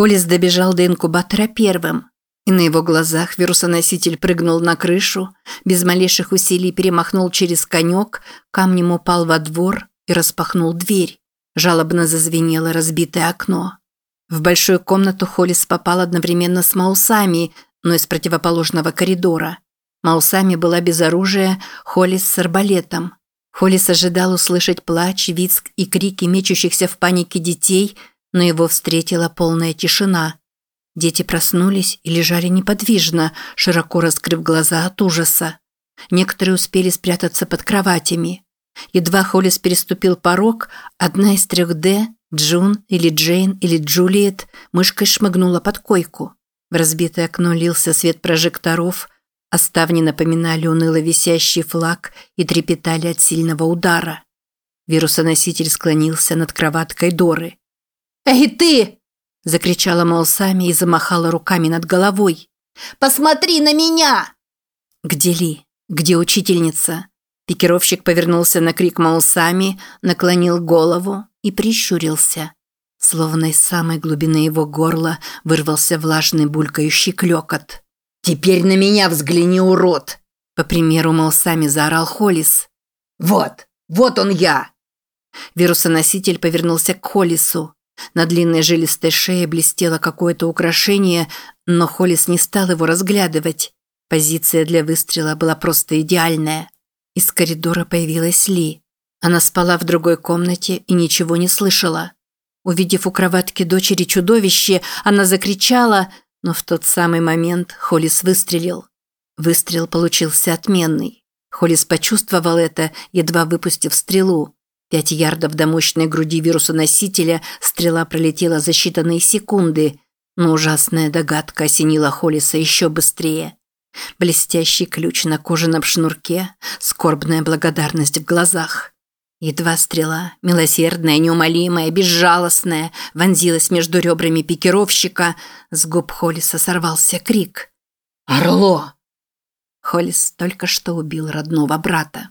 Холлис добежал до инкубатора первым, и на его глазах вирусоноситель прыгнул на крышу, без малейших усилий перемахнул через конек, камнем упал во двор и распахнул дверь. Жалобно зазвенело разбитое окно. В большую комнату Холлис попал одновременно с Маусами, но из противоположного коридора. Маусами была без оружия, Холлис с арбалетом. Холлис ожидал услышать плач, визг и крики мечущихся в панике детей, но его встретила полная тишина. Дети проснулись и лежали неподвижно, широко раскрыв глаза от ужаса. Некоторые успели спрятаться под кроватями. Едва Холлис переступил порог, одна из трех «Д», Джун или Джейн или Джулиет, мышкой шмыгнула под койку. В разбитое окно лился свет прожекторов, а ставни напоминали уныло висящий флаг и трепетали от сильного удара. Вирусоноситель склонился над кроваткой Доры. «Эй, ты!» – закричала Маусами и замахала руками над головой. «Посмотри на меня!» «Где Ли? Где учительница?» Пикировщик повернулся на крик Маусами, наклонил голову и прищурился. Словно из самой глубины его горла вырвался влажный булькающий клёкот. «Теперь на меня взгляни, урод!» По примеру Маусами заорал Холлис. «Вот! Вот он я!» Вирусоноситель повернулся к Холлису. На длинной жилистой шее блестело какое-то украшение, но Холлис не стал его разглядывать. Позиция для выстрела была просто идеальная. Из коридора появилась Ли. Она спала в другой комнате и ничего не слышала. Увидев у кроватки дочери чудовище, она закричала, но в тот самый момент Холлис выстрелил. Выстрел получился отменный. Холлис почувствовал это, едва выпустив стрелу. Пять ярдов до мощной груди вирусоносителя стрела пролетела за считанные секунды, но ужасная догадка осенила Холлиса еще быстрее. Блестящий ключ на кожаном шнурке, скорбная благодарность в глазах. Едва стрела, милосердная, неумолимая, безжалостная, вонзилась между ребрами пикировщика, с губ Холлиса сорвался крик. «Орло!» Холлис только что убил родного брата.